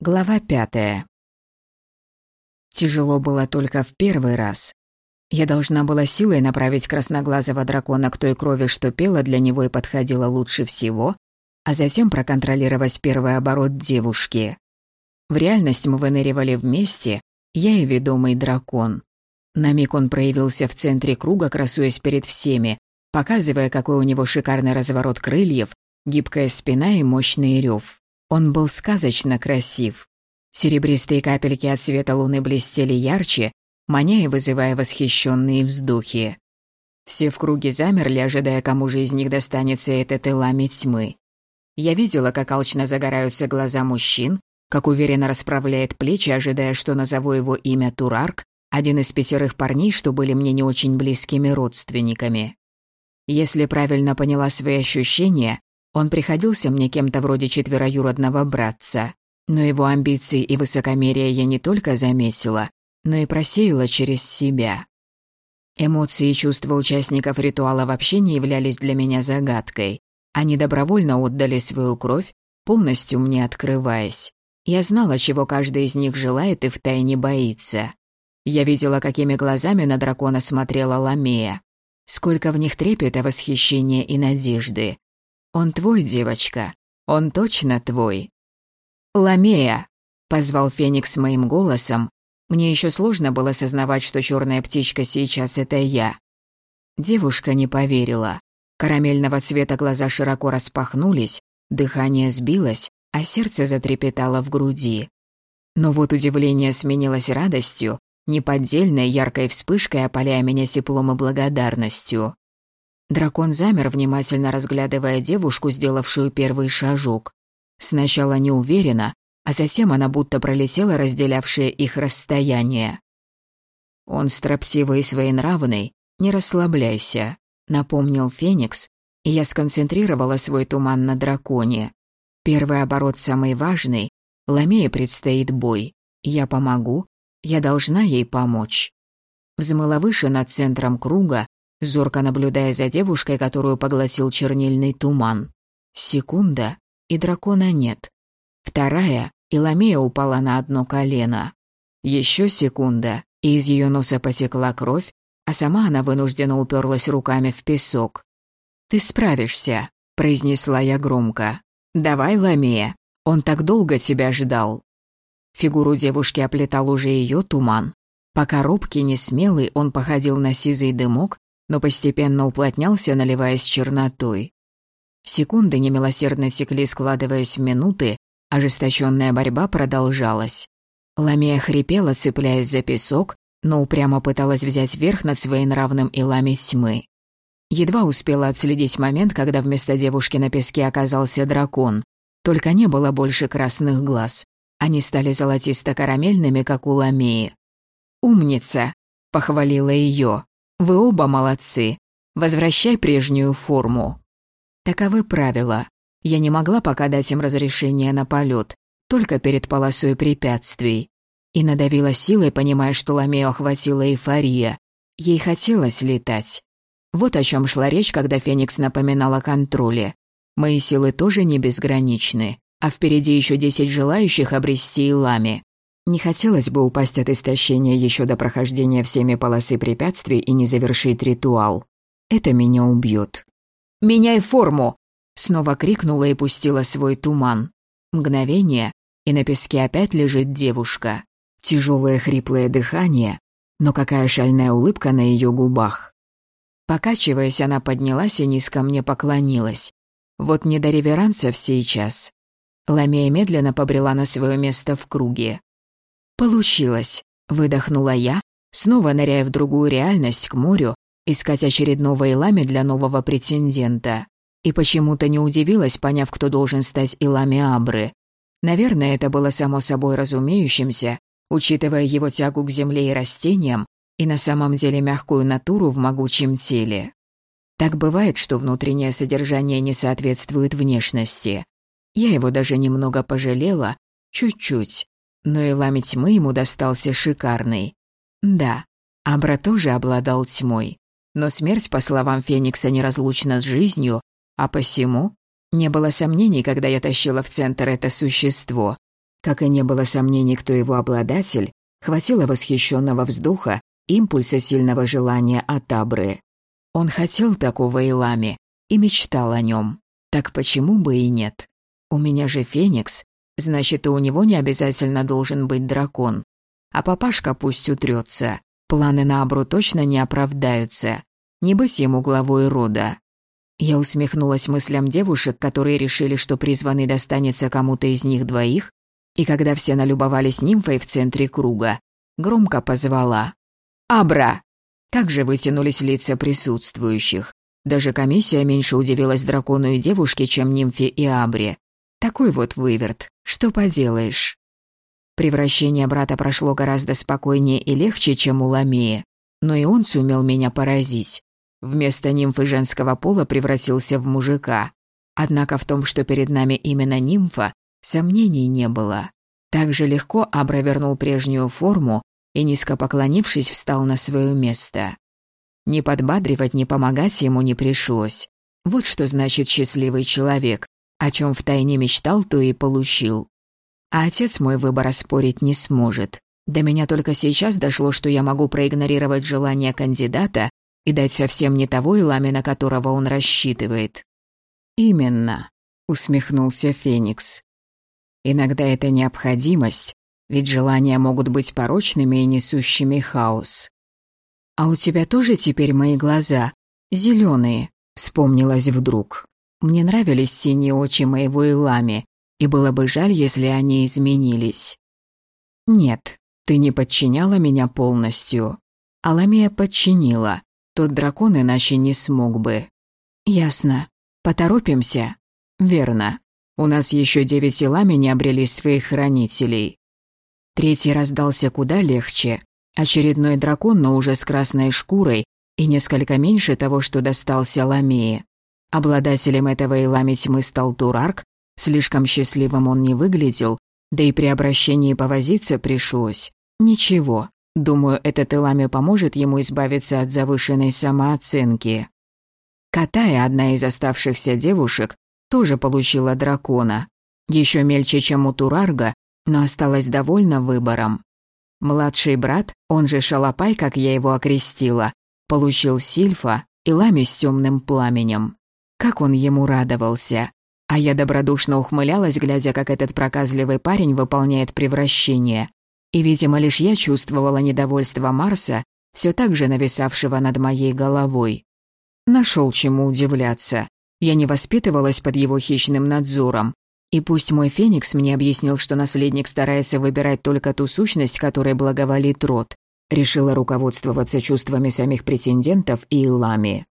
Глава пятая. Тяжело было только в первый раз. Я должна была силой направить красноглазого дракона к той крови, что пела для него и подходила лучше всего, а затем проконтролировать первый оборот девушки. В реальность мы выныривали вместе, я и ведомый дракон. На миг он проявился в центре круга, красуясь перед всеми, показывая, какой у него шикарный разворот крыльев, гибкая спина и мощный рев. Он был сказочно красив. Серебристые капельки от света луны блестели ярче, маня и вызывая восхищенные вздохи. Все в круге замерли, ожидая, кому же из них достанется этот элами тьмы. Я видела, как алчно загораются глаза мужчин, как уверенно расправляет плечи, ожидая, что назову его имя Турарк, один из пятерых парней, что были мне не очень близкими родственниками. Если правильно поняла свои ощущения, он приходился мне кем-то вроде четвероюродного братца, но его амбиции и высокомерие я не только заметила, но и просеяла через себя. Эмоции и чувства участников ритуала вообще не являлись для меня загадкой. Они добровольно отдали свою кровь, полностью мне открываясь. Я знала, чего каждый из них желает и втайне боится. Я видела, какими глазами на дракона смотрела Ламея. Сколько в них трепета, восхищения и надежды. Он твой, девочка. Он точно твой. Ламея, позвал Феникс моим голосом. Мне еще сложно было сознавать, что черная птичка сейчас это я. Девушка не поверила. Карамельного цвета глаза широко распахнулись, дыхание сбилось, а сердце затрепетало в груди. Но вот удивление сменилось радостью, неподдельной яркой вспышкой опаляя меня теплом и благодарностью. Дракон замер, внимательно разглядывая девушку, сделавшую первый шажок. Сначала неуверенно, а затем она будто пролетела разделявшее их расстояние. «Он строптивый и своенравный, не расслабляйся», — напомнил Феникс, и я сконцентрировала свой туман на драконе. Первый оборот самый важный, Ламее предстоит бой. Я помогу, я должна ей помочь. Взмыла выше над центром круга, зорко наблюдая за девушкой, которую поглотил чернильный туман. Секунда, и дракона нет. Вторая, и Ламея упала на одно колено. Еще секунда, и из ее носа потекла кровь, а сама она вынужденно уперлась руками в песок. «Ты справишься», — произнесла я громко. «Давай, Ламея, он так долго тебя ждал». Фигуру девушки оплетал уже ее туман. Пока робкий, несмелый, он походил на сизый дымок, но постепенно уплотнялся, наливаясь чернотой. Секунды немилосердно текли, складываясь в минуты, ожесточенная борьба продолжалась. Ламия хрипела, цепляясь за песок, но упрямо пыталась взять верх над своенравным илами тьмы. Едва успела отследить момент, когда вместо девушки на песке оказался дракон. Только не было больше красных глаз. Они стали золотисто-карамельными, как у Ламии. «Умница!» — похвалила ее. Вы оба молодцы. Возвращай прежнюю форму. Таковы правила. Я не могла пока дать им разрешение на полет, только перед полосой препятствий. И надавила силой, понимая, что Ламео охватила эйфория. Ей хотелось летать. Вот о чем шла речь, когда Феникс напоминал о контроле. Мои силы тоже не безграничны, а впереди еще десять желающих обрести Илами. Не хотелось бы упасть от истощения еще до прохождения всеми полосы препятствий и не завершить ритуал. Это меня убьет. «Меняй форму!» Снова крикнула и пустила свой туман. Мгновение, и на песке опять лежит девушка. Тяжелое хриплое дыхание, но какая шальная улыбка на ее губах. Покачиваясь, она поднялась и низко мне поклонилась. Вот не до реверансов сейчас. Ламея медленно побрела на свое место в круге. «Получилось», — выдохнула я, снова ныряя в другую реальность к морю, искать очередного Илами для нового претендента. И почему-то не удивилась, поняв, кто должен стать Илами Абры. Наверное, это было само собой разумеющимся, учитывая его тягу к земле и растениям, и на самом деле мягкую натуру в могучем теле. Так бывает, что внутреннее содержание не соответствует внешности. Я его даже немного пожалела, чуть-чуть, но и лами тьмы ему достался шикарный. Да, Абра тоже обладал тьмой, но смерть, по словам Феникса, неразлучна с жизнью, а посему не было сомнений, когда я тащила в центр это существо. Как и не было сомнений, кто его обладатель, хватило восхищенного вздоха, импульса сильного желания от Абры. Он хотел такого Илами и мечтал о нем. Так почему бы и нет? У меня же Феникс, значит, и у него не обязательно должен быть дракон. А папашка пусть утрется. Планы на Абру точно не оправдаются. Не быть ему главой рода. Я усмехнулась мыслям девушек, которые решили, что призванный достанется кому-то из них двоих, и когда все налюбовались нимфой в центре круга, громко позвала «Абра!». Как же вытянулись лица присутствующих. Даже комиссия меньше удивилась дракону и девушке, чем нимфе и Абре. Такой вот выверт. Что поделаешь? Превращение брата прошло гораздо спокойнее и легче, чем у Ламии. Но и он сумел меня поразить. Вместо нимфы женского пола превратился в мужика. Однако в том, что перед нами именно нимфа, сомнений не было. Так же легко Абра вернул прежнюю форму и, низко поклонившись, встал на свое место. Ни подбадривать, ни помогать ему не пришлось. Вот что значит счастливый человек, о чем втайне мечтал, то и получил. А отец мой выбор оспорить не сможет. До меня только сейчас дошло, что я могу проигнорировать желание кандидата и дать совсем не того Иламе, на которого он рассчитывает. «Именно», — усмехнулся Феникс. «Иногда это необходимость, ведь желания могут быть порочными и несущими хаос. А у тебя тоже теперь мои глаза зеленые, вспомнилось вдруг. Мне нравились синие очи моего Илами, и было бы жаль, если они изменились. Нет, ты не подчиняла меня полностью. Аламия подчинила. Тот дракон иначе не смог бы. Ясно. Поторопимся. Верно. У нас еще девять Илами не обрели своих хранителей. Третий раздался куда легче. Очередной дракон, но уже с красной шкурой и несколько меньше того, что достался Ламии. Обладателем этого Илами тьмы стал Турарк, слишком счастливым он не выглядел, да и при обращении повозиться пришлось. Ничего, думаю, этот Илами поможет ему избавиться от завышенной самооценки. Катая, одна из оставшихся девушек, тоже получила дракона. Еще мельче, чем у Турарга, но осталась довольна выбором. Младший брат, он же Шалопай, как я его окрестила, получил Сильфа и Лами с темным пламенем. Как он ему радовался. А я добродушно ухмылялась, глядя, как этот проказливый парень выполняет превращение. И, видимо, лишь я чувствовала недовольство Марса, все так же нависавшего над моей головой. Нашел чему удивляться. Я не воспитывалась под его хищным надзором. И пусть мой Феникс мне объяснил, что наследник старается выбирать только ту сущность, которой благоволит род, решила руководствоваться чувствами самих претендентов и Илами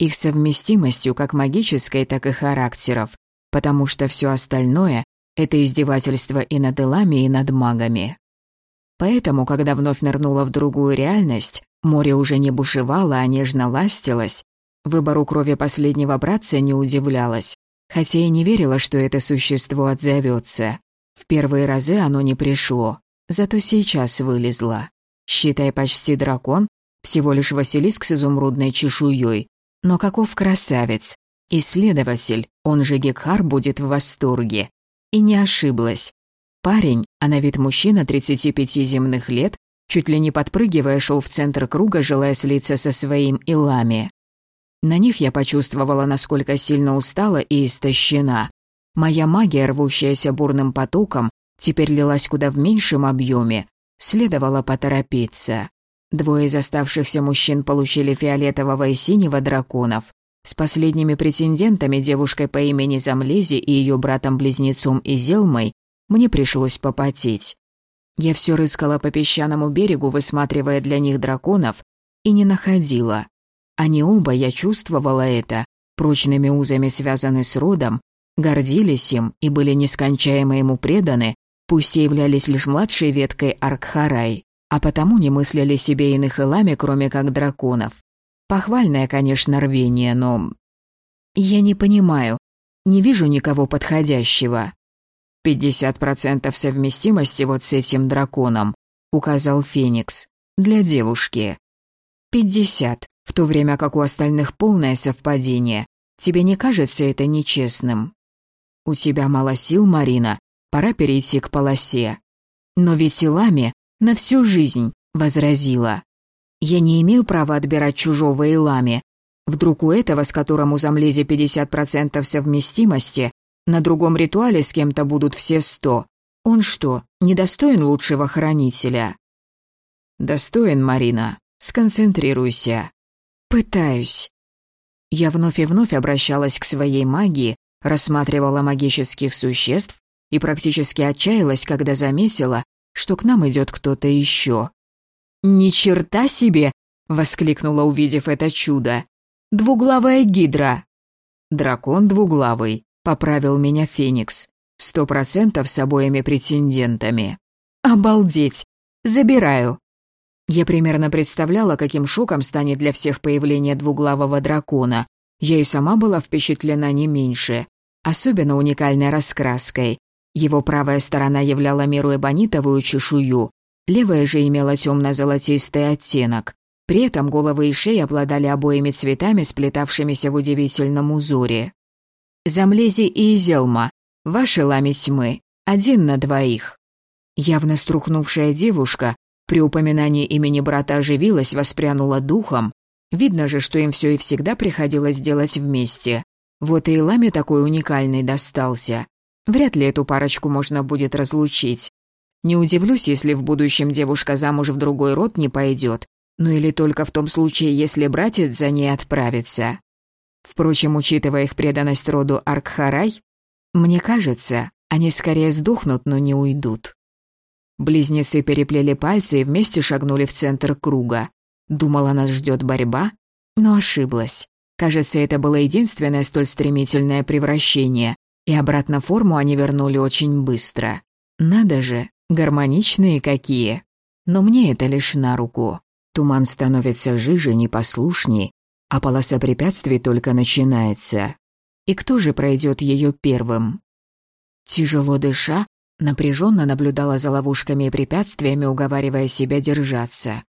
их совместимостью как магической, так и характеров, потому что все остальное — это издевательство и над элами, и над магами. Поэтому, когда вновь нырнула в другую реальность, море уже не бушевало, а нежно ластилось, выбору крови последнего братца не удивлялась, хотя и не верила, что это существо отзовется. В первые разы оно не пришло, зато сейчас вылезло. Считай почти дракон, всего лишь Василиск с изумрудной чешуей, но каков красавец! Исследователь, он же Гекхар, будет в восторге. И не ошиблась. Парень, а на вид мужчина 35 земных лет, чуть ли не подпрыгивая, шел в центр круга, желая слиться со своим Илами. На них я почувствовала, насколько сильно устала и истощена. Моя магия, рвущаяся бурным потоком, теперь лилась куда в меньшем объеме. Следовало поторопиться. Двое из оставшихся мужчин получили фиолетового и синего драконов. С последними претендентами, девушкой по имени Замлези и ее братом-близнецом Изелмой, мне пришлось попотеть. Я все рыскала по песчаному берегу, высматривая для них драконов, и не находила. Они оба, я чувствовала это, прочными узами связаны с родом, гордились им и были нескончаемо ему преданы, пусть и являлись лишь младшей веткой Аркхарай а потому не мыслили себе иных илами, кроме как драконов. Похвальное, конечно, рвение, но... Я не понимаю, не вижу никого подходящего. «Пятьдесят процентов совместимости вот с этим драконом», — указал Феникс. «Для девушки». «Пятьдесят, в то время как у остальных полное совпадение. Тебе не кажется это нечестным?» «У тебя мало сил, Марина. Пора перейти к полосе. Но ведь Илами на всю жизнь возразила. Я не имею права отбирать чужого Илами. Вдруг у этого, с которым у Замлези 50% совместимости, на другом ритуале с кем-то будут все сто. Он что, недостоин лучшего хранителя? Достоин, Марина. Сконцентрируйся. Пытаюсь. Я вновь и вновь обращалась к своей магии, рассматривала магических существ и практически отчаялась, когда заметила, что к нам идет кто-то еще. «Ни черта себе!» — воскликнула, увидев это чудо. «Двуглавая гидра!» «Дракон двуглавый», — поправил меня Феникс. «Сто процентов с обоими претендентами». «Обалдеть! Забираю!» Я примерно представляла, каким шоком станет для всех появление двуглавого дракона. Я и сама была впечатлена не меньше. Особенно уникальной раскраской. Его правая сторона являла меру эбонитовую чешую, левая же имела темно-золотистый оттенок. При этом головы и шеи обладали обоими цветами, сплетавшимися в удивительном узоре. «Замлези и Изелма, ваши лами тьмы, один на двоих». Явно струхнувшая девушка при упоминании имени брата оживилась, воспрянула духом. Видно же, что им все и всегда приходилось делать вместе. Вот и Ламе такой уникальный достался. Вряд ли эту парочку можно будет разлучить. Не удивлюсь, если в будущем девушка замуж в другой род не пойдет, ну или только в том случае, если братец за ней отправится. Впрочем, учитывая их преданность роду Аркхарай, мне кажется, они скорее сдохнут, но не уйдут. Близнецы переплели пальцы и вместе шагнули в центр круга. Думала, нас ждет борьба, но ошиблась. Кажется, это было единственное столь стремительное превращение, и обратно форму они вернули очень быстро. Надо же, гармоничные какие. Но мне это лишь на руку. Туман становится жиже, непослушней, а полоса препятствий только начинается. И кто же пройдет ее первым? Тяжело дыша, напряженно наблюдала за ловушками и препятствиями, уговаривая себя держаться.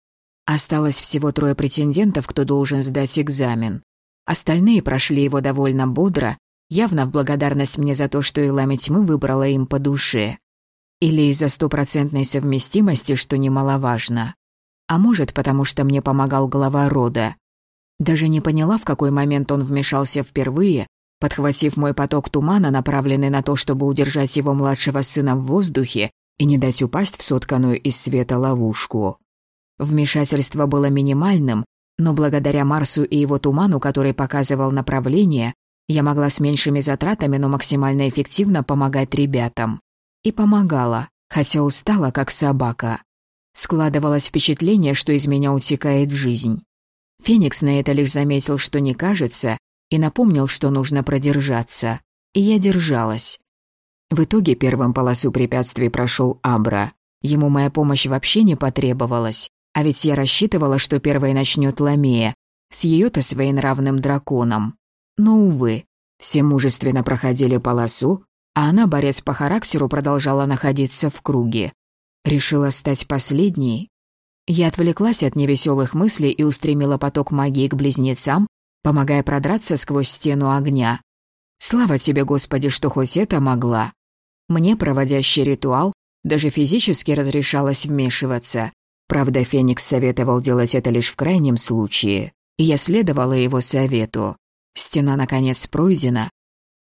Осталось всего трое претендентов, кто должен сдать экзамен. Остальные прошли его довольно бодро, явно в благодарность мне за то, что Илами Тьмы выбрала им по душе. Или из-за стопроцентной совместимости, что немаловажно. А может, потому что мне помогал глава рода. Даже не поняла, в какой момент он вмешался впервые, подхватив мой поток тумана, направленный на то, чтобы удержать его младшего сына в воздухе и не дать упасть в сотканную из света ловушку. Вмешательство было минимальным, но благодаря Марсу и его туману, который показывал направление, я могла с меньшими затратами, но максимально эффективно помогать ребятам. И помогала, хотя устала, как собака. Складывалось впечатление, что из меня утекает жизнь. Феникс на это лишь заметил, что не кажется, и напомнил, что нужно продержаться. И я держалась. В итоге первым полосу препятствий прошел Абра. Ему моя помощь вообще не потребовалась, а ведь я рассчитывала, что первой начнет Ламея, с ее-то своенравным драконом. Но, увы, все мужественно проходили полосу, а она, борец по характеру, продолжала находиться в круге. Решила стать последней. Я отвлеклась от невеселых мыслей и устремила поток магии к близнецам, помогая продраться сквозь стену огня. Слава тебе, Господи, что хоть это могла. Мне, проводящий ритуал, даже физически разрешалось вмешиваться. Правда, Феникс советовал делать это лишь в крайнем случае, и я следовала его совету. Стена, наконец, пройдена.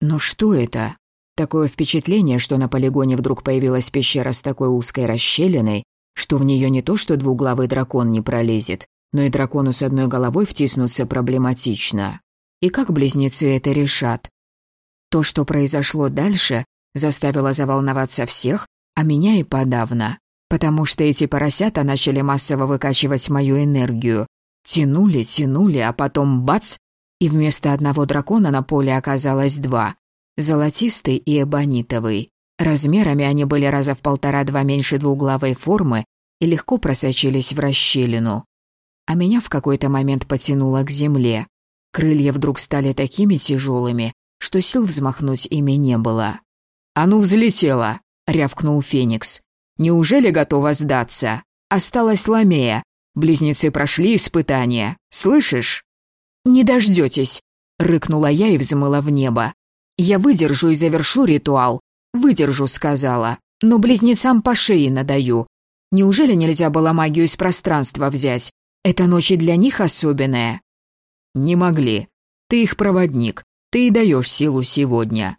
Но что это? Такое впечатление, что на полигоне вдруг появилась пещера с такой узкой расщелиной, что в нее не то что двуглавый дракон не пролезет, но и дракону с одной головой втиснуться проблематично. И как близнецы это решат? То, что произошло дальше, заставило заволноваться всех, а меня и подавно. Потому что эти поросята начали массово выкачивать мою энергию. Тянули, тянули, а потом бац, и вместо одного дракона на поле оказалось два — золотистый и эбонитовый. Размерами они были раза в полтора-два меньше двуглавой формы и легко просочились в расщелину. А меня в какой-то момент потянуло к земле. Крылья вдруг стали такими тяжелыми, что сил взмахнуть ими не было. «А ну, взлетела!» — рявкнул Феникс. «Неужели готова сдаться? Осталась Ламея. Близнецы прошли испытание. Слышишь?» «Не дождетесь», — рыкнула я и взмыла в небо. «Я выдержу и завершу ритуал. Выдержу, сказала. Но близнецам по шее надаю. Неужели нельзя было магию из пространства взять? Эта ночь и для них особенная. Не могли. Ты их проводник. Ты и даешь силу сегодня.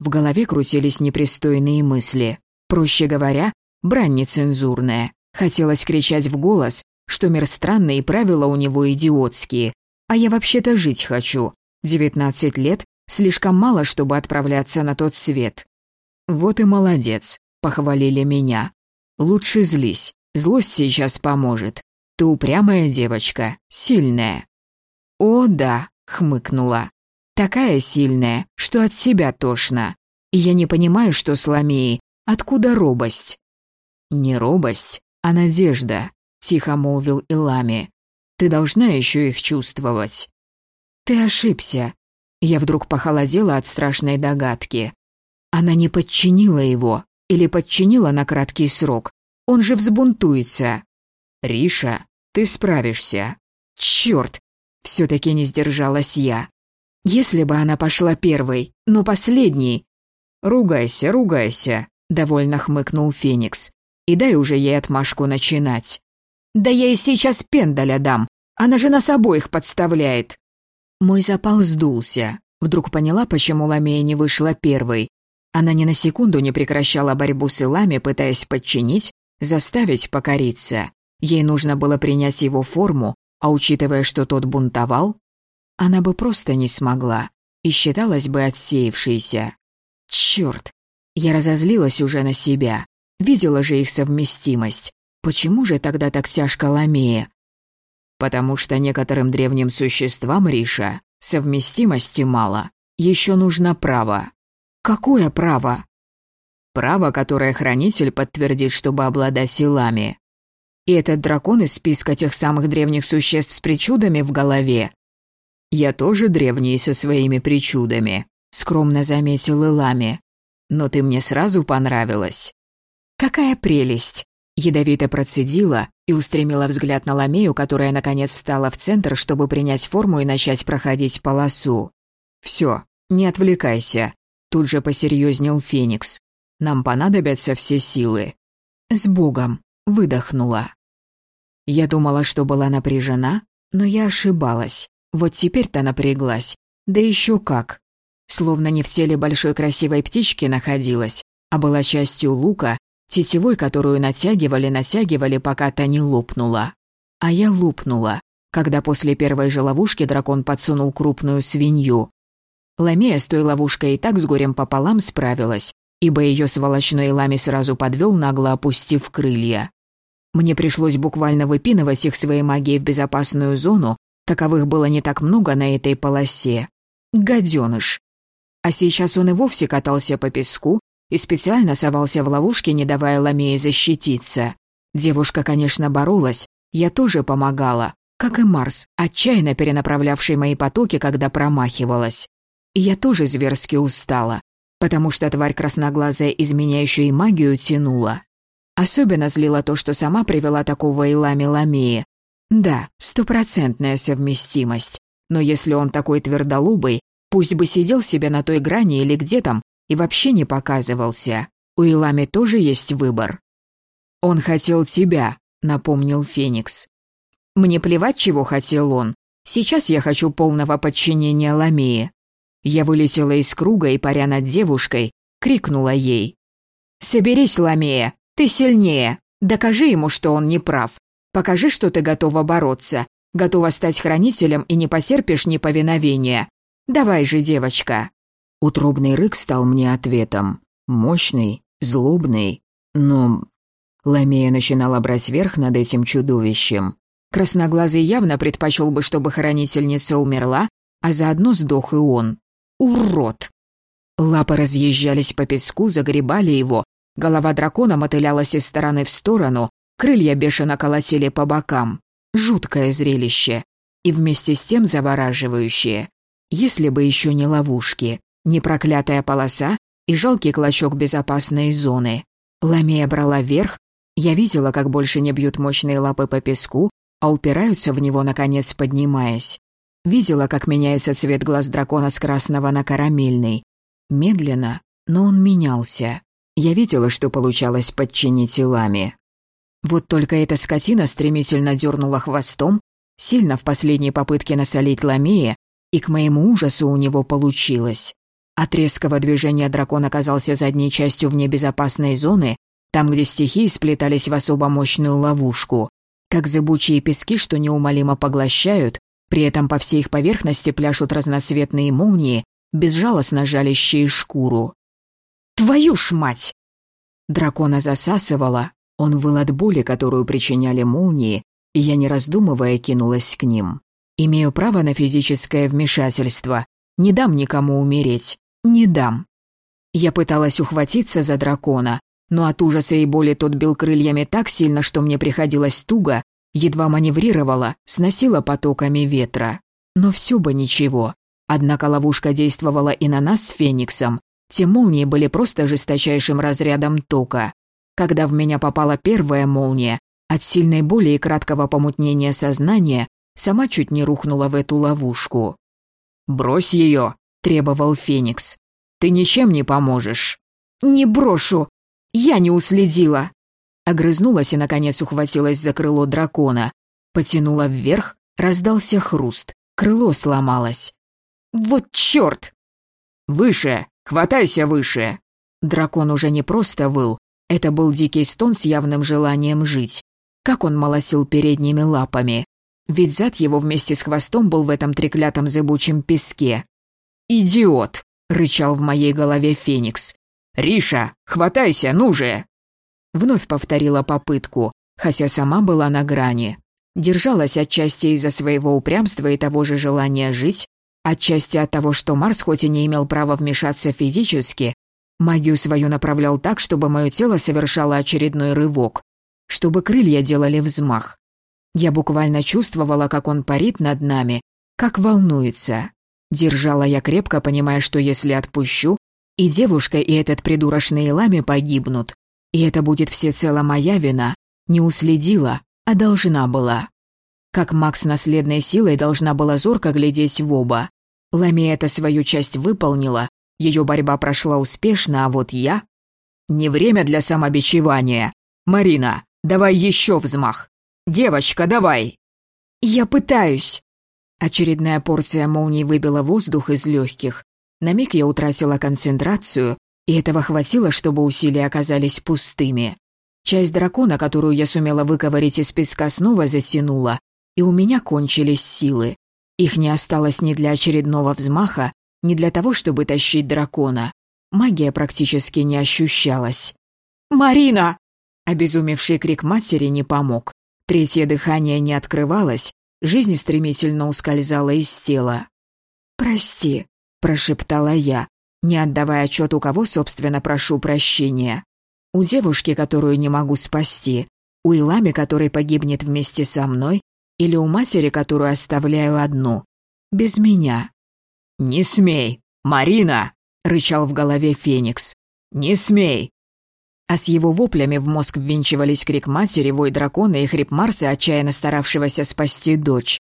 В голове крутились непристойные мысли. Проще говоря, брань нецензурная. Хотелось кричать в голос, что мир странный и правила у него идиотские. А я вообще-то жить хочу. Девятнадцать лет — слишком мало, чтобы отправляться на тот свет. Вот и молодец, похвалили меня. Лучше злись, злость сейчас поможет. Ты упрямая девочка, сильная. О, да, хмыкнула. Такая сильная, что от себя тошно. И я не понимаю, что с откуда робость. Не робость, а надежда, тихо молвил Илами. Ты должна еще их чувствовать. Ты ошибся. Я вдруг похолодела от страшной догадки. Она не подчинила его или подчинила на краткий срок. Он же взбунтуется. Риша, ты справишься. Черт! Все-таки не сдержалась я. Если бы она пошла первой, но последней. Ругайся, ругайся, довольно хмыкнул Феникс. И дай уже ей отмашку начинать. Да я и сейчас пендаля дам. Она же нас обоих подставляет. Мой запал сдулся. Вдруг поняла, почему Ламея не вышла первой. Она ни на секунду не прекращала борьбу с Илами, пытаясь подчинить, заставить покориться. Ей нужно было принять его форму, а учитывая, что тот бунтовал, она бы просто не смогла и считалась бы отсеявшейся. Чёрт! Я разозлилась уже на себя. Видела же их совместимость. Почему же тогда так тяжко Ламея? Потому что некоторым древним существам, Риша, совместимости мало. Еще нужно право. Какое право? Право, которое хранитель подтвердит, чтобы обладать силами. И этот дракон из списка тех самых древних существ с причудами в голове. Я тоже древний со своими причудами, скромно заметил Илами. Но ты мне сразу понравилась. Какая прелесть! Ядовито процедила и устремила взгляд на Ламею, которая наконец встала в центр, чтобы принять форму и начать проходить полосу. Все, не отвлекайся. Тут же посерьезнел Феникс. Нам понадобятся все силы. С Богом. Выдохнула. Я думала, что была напряжена, но я ошибалась. Вот теперь-то напряглась. Да еще как. Словно не в теле большой красивой птички находилась, а была частью лука, тетивой, которую натягивали-натягивали, пока та не лопнула. А я лопнула, когда после первой же ловушки дракон подсунул крупную свинью. Ламея с той ловушкой и так с горем пополам справилась, ибо ее сволочной лами сразу подвел, нагло опустив крылья. Мне пришлось буквально выпинывать их своей магией в безопасную зону, таковых было не так много на этой полосе. Гаденыш. А сейчас он и вовсе катался по песку и специально совался в ловушки, не давая Ламее защититься. Девушка, конечно, боролась, я тоже помогала, как и Марс, отчаянно перенаправлявший мои потоки, когда промахивалась. И я тоже зверски устала, потому что тварь красноглазая, изменяющая магию, тянула. Особенно злило то, что сама привела такого Илами Ламея. Да, стопроцентная совместимость. Но если он такой твердолубый, пусть бы сидел себе на той грани или где там и вообще не показывался. У Илами тоже есть выбор. «Он хотел тебя», — напомнил Феникс. «Мне плевать, чего хотел он. Сейчас я хочу полного подчинения Ламии. Я вылетела из круга и, паря над девушкой, крикнула ей. «Соберись, Ламея, ты сильнее. Докажи ему, что он не прав. Покажи, что ты готова бороться, готова стать хранителем и не потерпишь неповиновения. Давай же, девочка». Утробный рык стал мне ответом. Мощный, злобный, но... Ламея начинала брать верх над этим чудовищем. Красноглазый явно предпочел бы, чтобы хранительница умерла, а заодно сдох и он. Урод! Лапы разъезжались по песку, загребали его, голова дракона мотылялась из стороны в сторону, крылья бешено колосили по бокам. Жуткое зрелище. И вместе с тем завораживающее. Если бы еще не ловушки, не проклятая полоса и жалкий клочок безопасной зоны. Ламея брала вверх, я видела, как больше не бьют мощные лапы по песку, а упираются в него, наконец поднимаясь. Видела, как меняется цвет глаз дракона с красного на карамельный. Медленно, Но он менялся. Я видела, что получалось подчинить Илами. Вот только эта скотина стремительно дернула хвостом, сильно в последней попытке насолить Ламея, и к моему ужасу у него получилось. От резкого движения дракон оказался задней частью вне безопасной зоны, там, где стихии сплетались в особо мощную ловушку, как зыбучие пески, что неумолимо поглощают, при этом по всей их поверхности пляшут разноцветные молнии, безжалостно жалящие шкуру. «Твою ж мать!» Дракона засасывала, он выл от боли, которую причиняли молнии, и я, не раздумывая, кинулась к ним. Имею право на физическое вмешательство. Не дам никому умереть. Не дам. Я пыталась ухватиться за дракона, но от ужаса и боли тот бил крыльями так сильно, что мне приходилось туго, едва маневрировала, сносила потоками ветра. Но все бы ничего. Однако ловушка действовала и на нас с Фениксом. Те молнии были просто жесточайшим разрядом тока. Когда в меня попала первая молния, от сильной боли и краткого помутнения сознания сама чуть не рухнула в эту ловушку. «Брось ее!» Требовал Феникс. «Ты ничем не поможешь». «Не брошу! Я не уследила!» Огрызнулась и, наконец, ухватилась за крыло дракона. Потянула вверх, раздался хруст. Крыло сломалось. «Вот черт!» «Выше! Хватайся выше!» Дракон уже не просто выл. Это был дикий стон с явным желанием жить. Как он молосил передними лапами. Ведь зад его вместе с хвостом был в этом треклятом зыбучем песке. «Идиот!» — рычал в моей голове Феникс. «Риша, хватайся, ну же!» Вновь повторила попытку, хотя сама была на грани. Держалась отчасти из-за своего упрямства и того же желания жить, отчасти от того, что Марс хоть и не имел права вмешаться физически, магию свою направлял так, чтобы мое тело совершало очередной рывок, чтобы крылья делали взмах. Я буквально чувствовала, как он парит над нами, как волнуется. Держала я крепко, понимая, что если отпущу, и девушка, и этот придурочный Лами погибнут. И это будет всецело моя вина. Не уследила, а должна была. Как Макс наследной силой должна была зорко глядеть в оба. Лами это свою часть выполнила, ее борьба прошла успешно, а вот я... Не время для самобичевания. Марина, давай еще взмах. Девочка, давай. Я пытаюсь. Очередная порция молний выбила воздух из легких. На миг я утратила концентрацию, и этого хватило, чтобы усилия оказались пустыми. Часть дракона, которую я сумела выковырить из песка, снова затянула, и у меня кончились силы. Их не осталось ни для очередного взмаха, ни для того, чтобы тащить дракона. Магия практически не ощущалась. «Марина!» Обезумевший крик матери не помог. Третье дыхание не открывалось, Жизнь стремительно ускользала из тела. «Прости», – прошептала я, не отдавая отчет, у кого, собственно, прошу прощения. У девушки, которую не могу спасти, у Илами, который погибнет вместе со мной, или у матери, которую оставляю одну. Без меня. «Не смей! Марина!» — рычал в голове Феникс. «Не смей! А с его воплями в мозг ввинчивались крик матери, вой дракона и хрип Марса, отчаянно старавшегося спасти дочь.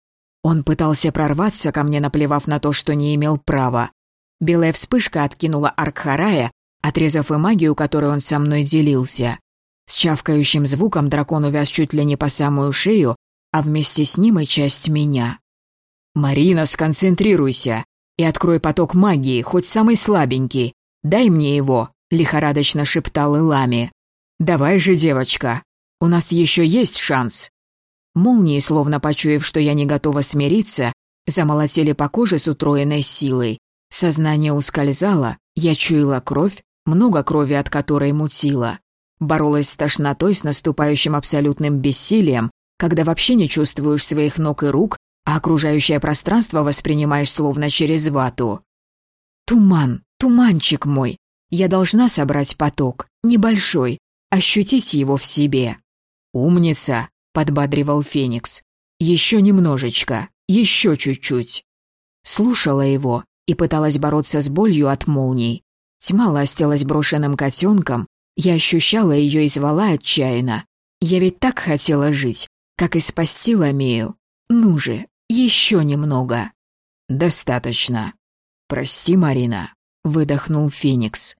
Он пытался прорваться ко мне, наплевав на то, что не имел права. Белая вспышка откинула Аркхарая, отрезав и магию, которой он со мной делился. С чавкающим звуком дракон увяз чуть ли не по самую шею, а вместе с ним и часть меня. «Марина, сконцентрируйся и открой поток магии, хоть самый слабенький. Дай мне его, лихорадочно шептал Илами. «Давай же, девочка, у нас еще есть шанс». Молнии, словно почуяв, что я не готова смириться, замолотели по коже с утроенной силой. Сознание ускользало, я чуяла кровь, много крови от которой мутила. Боролась с тошнотой, с наступающим абсолютным бессилием, когда вообще не чувствуешь своих ног и рук, а окружающее пространство воспринимаешь словно через вату. «Туман, туманчик мой, я должна собрать поток, небольшой, ощутить его в себе. «Умница!» — подбадривал Феникс. «Еще немножечко, еще чуть-чуть». Слушала его и пыталась бороться с болью от молний. Тьма ластилась брошенным котенком, я ощущала ее и звала отчаянно. Я ведь так хотела жить, как и спасти Ламею. Ну же, еще немного. Достаточно. Прости, Марина, выдохнул Феникс.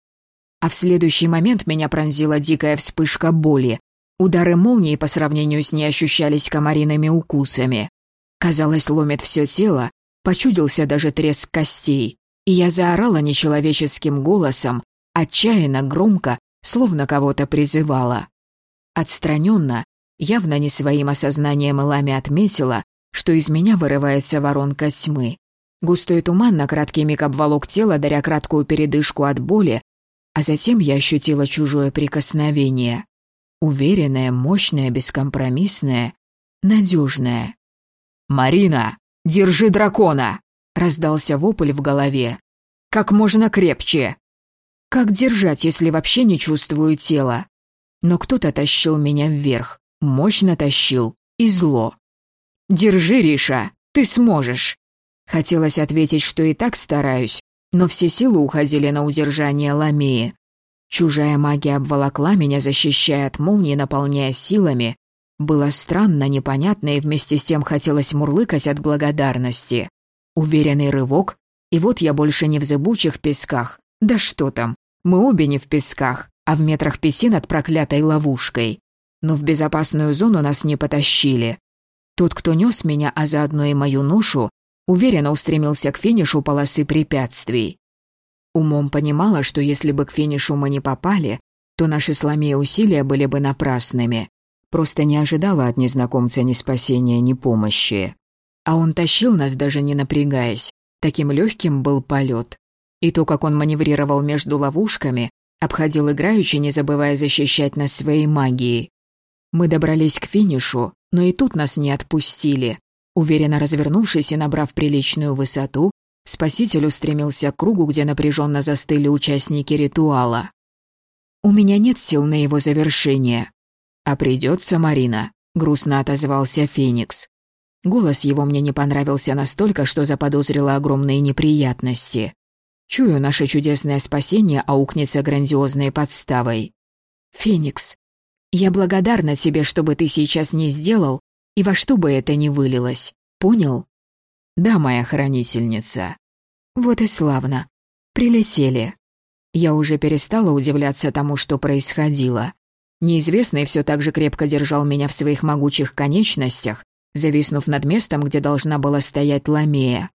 А в следующий момент меня пронзила дикая вспышка боли. Удары молнии по сравнению с ней ощущались комариными укусами. Казалось, ломит все тело, почудился даже треск костей. И я заорала нечеловеческим голосом, отчаянно, громко, словно кого-то призывала. Отстраненно, явно не своим осознанием лами отметила, что из меня вырывается воронка тьмы. Густой туман на краткий миг обволок тело, даря краткую передышку от боли, а затем я ощутила чужое прикосновение. Уверенное, мощное, бескомпромиссное, надежное. «Марина, держи дракона!» — раздался вопль в голове. «Как можно крепче!» Как держать, если вообще не чувствую тела? Но кто-то тащил меня вверх, мощно тащил, и зло. «Держи, Риша, ты сможешь!» Хотелось ответить, что и так стараюсь, но все силы уходили на удержание Ламеи. Чужая магия обволокла меня, защищая от молнии, наполняя силами. Было странно, непонятно и вместе с тем хотелось мурлыкать от благодарности. Уверенный рывок, и вот я больше не в зыбучих песках. Да что там, мы обе не в песках, а в метрах пяти над проклятой ловушкой. Но в безопасную зону нас не потащили. Тот, кто нес меня, а заодно и мою ношу, уверенно устремился к финишу полосы препятствий. Умом понимала, что если бы к финишу мы не попали, то наши сломие усилия были бы напрасными. Просто не ожидала от незнакомца ни спасения, ни помощи. А он тащил нас, даже не напрягаясь. Таким легким был полет. И то, как он маневрировал между ловушками, обходил играючи, не забывая защищать нас своей магией. Мы добрались к финишу, но и тут нас не отпустили. Уверенно развернувшись и набрав приличную высоту, спаситель устремился к кругу, где напряженно застыли участники ритуала. «У меня нет сил на его завершение». «А придется, Марина», — грустно отозвался Феникс. Голос его мне не понравился настолько, что заподозрила огромные неприятности. Чую, наше чудесное спасение аукнется грандиозной подставой. «Феникс, я благодарна тебе, что бы ты сейчас не сделал, и во что бы это ни вылилось. Понял? Да, моя хранительница. Вот и славно. Прилетели. Я уже перестала удивляться тому, что происходило. Неизвестный все так же крепко держал меня в своих могучих конечностях, зависнув над местом, где должна была стоять ламея.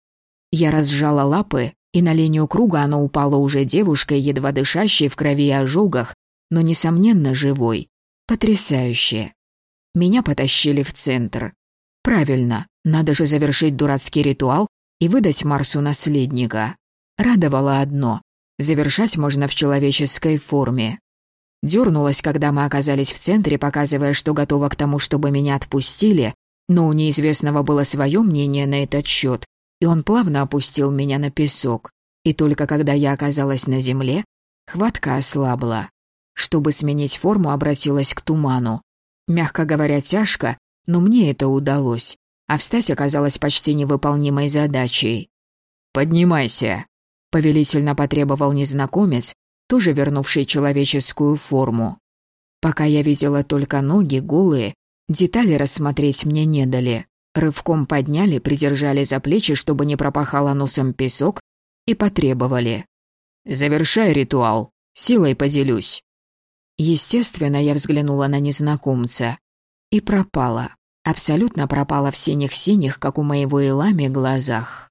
Я разжала лапы, и на линию круга она упала уже девушкой, едва дышащей в крови и ожогах, но, несомненно, живой. Потрясающе. Меня потащили в центр. Правильно, надо же завершить дурацкий ритуал и выдать Марсу наследника. Радовало одно — завершать можно в человеческой форме. Дёрнулась, когда мы оказались в центре, показывая, что готова к тому, чтобы меня отпустили, но у неизвестного было свое мнение на этот счет, и он плавно опустил меня на песок. И только когда я оказалась на земле, хватка ослабла. Чтобы сменить форму, обратилась к туману. Мягко говоря, тяжко, но мне это удалось, а встать оказалось почти невыполнимой задачей. «Поднимайся», — повелительно потребовал незнакомец, тоже вернувший человеческую форму. Пока я видела только ноги, голые, детали рассмотреть мне не дали. Рывком подняли, придержали за плечи, чтобы не пропахало носом песок, и потребовали. «Завершай ритуал, силой поделюсь». Естественно, я взглянула на незнакомца. И пропала. Абсолютно пропала в синих-синих, как у моего Илами, глазах.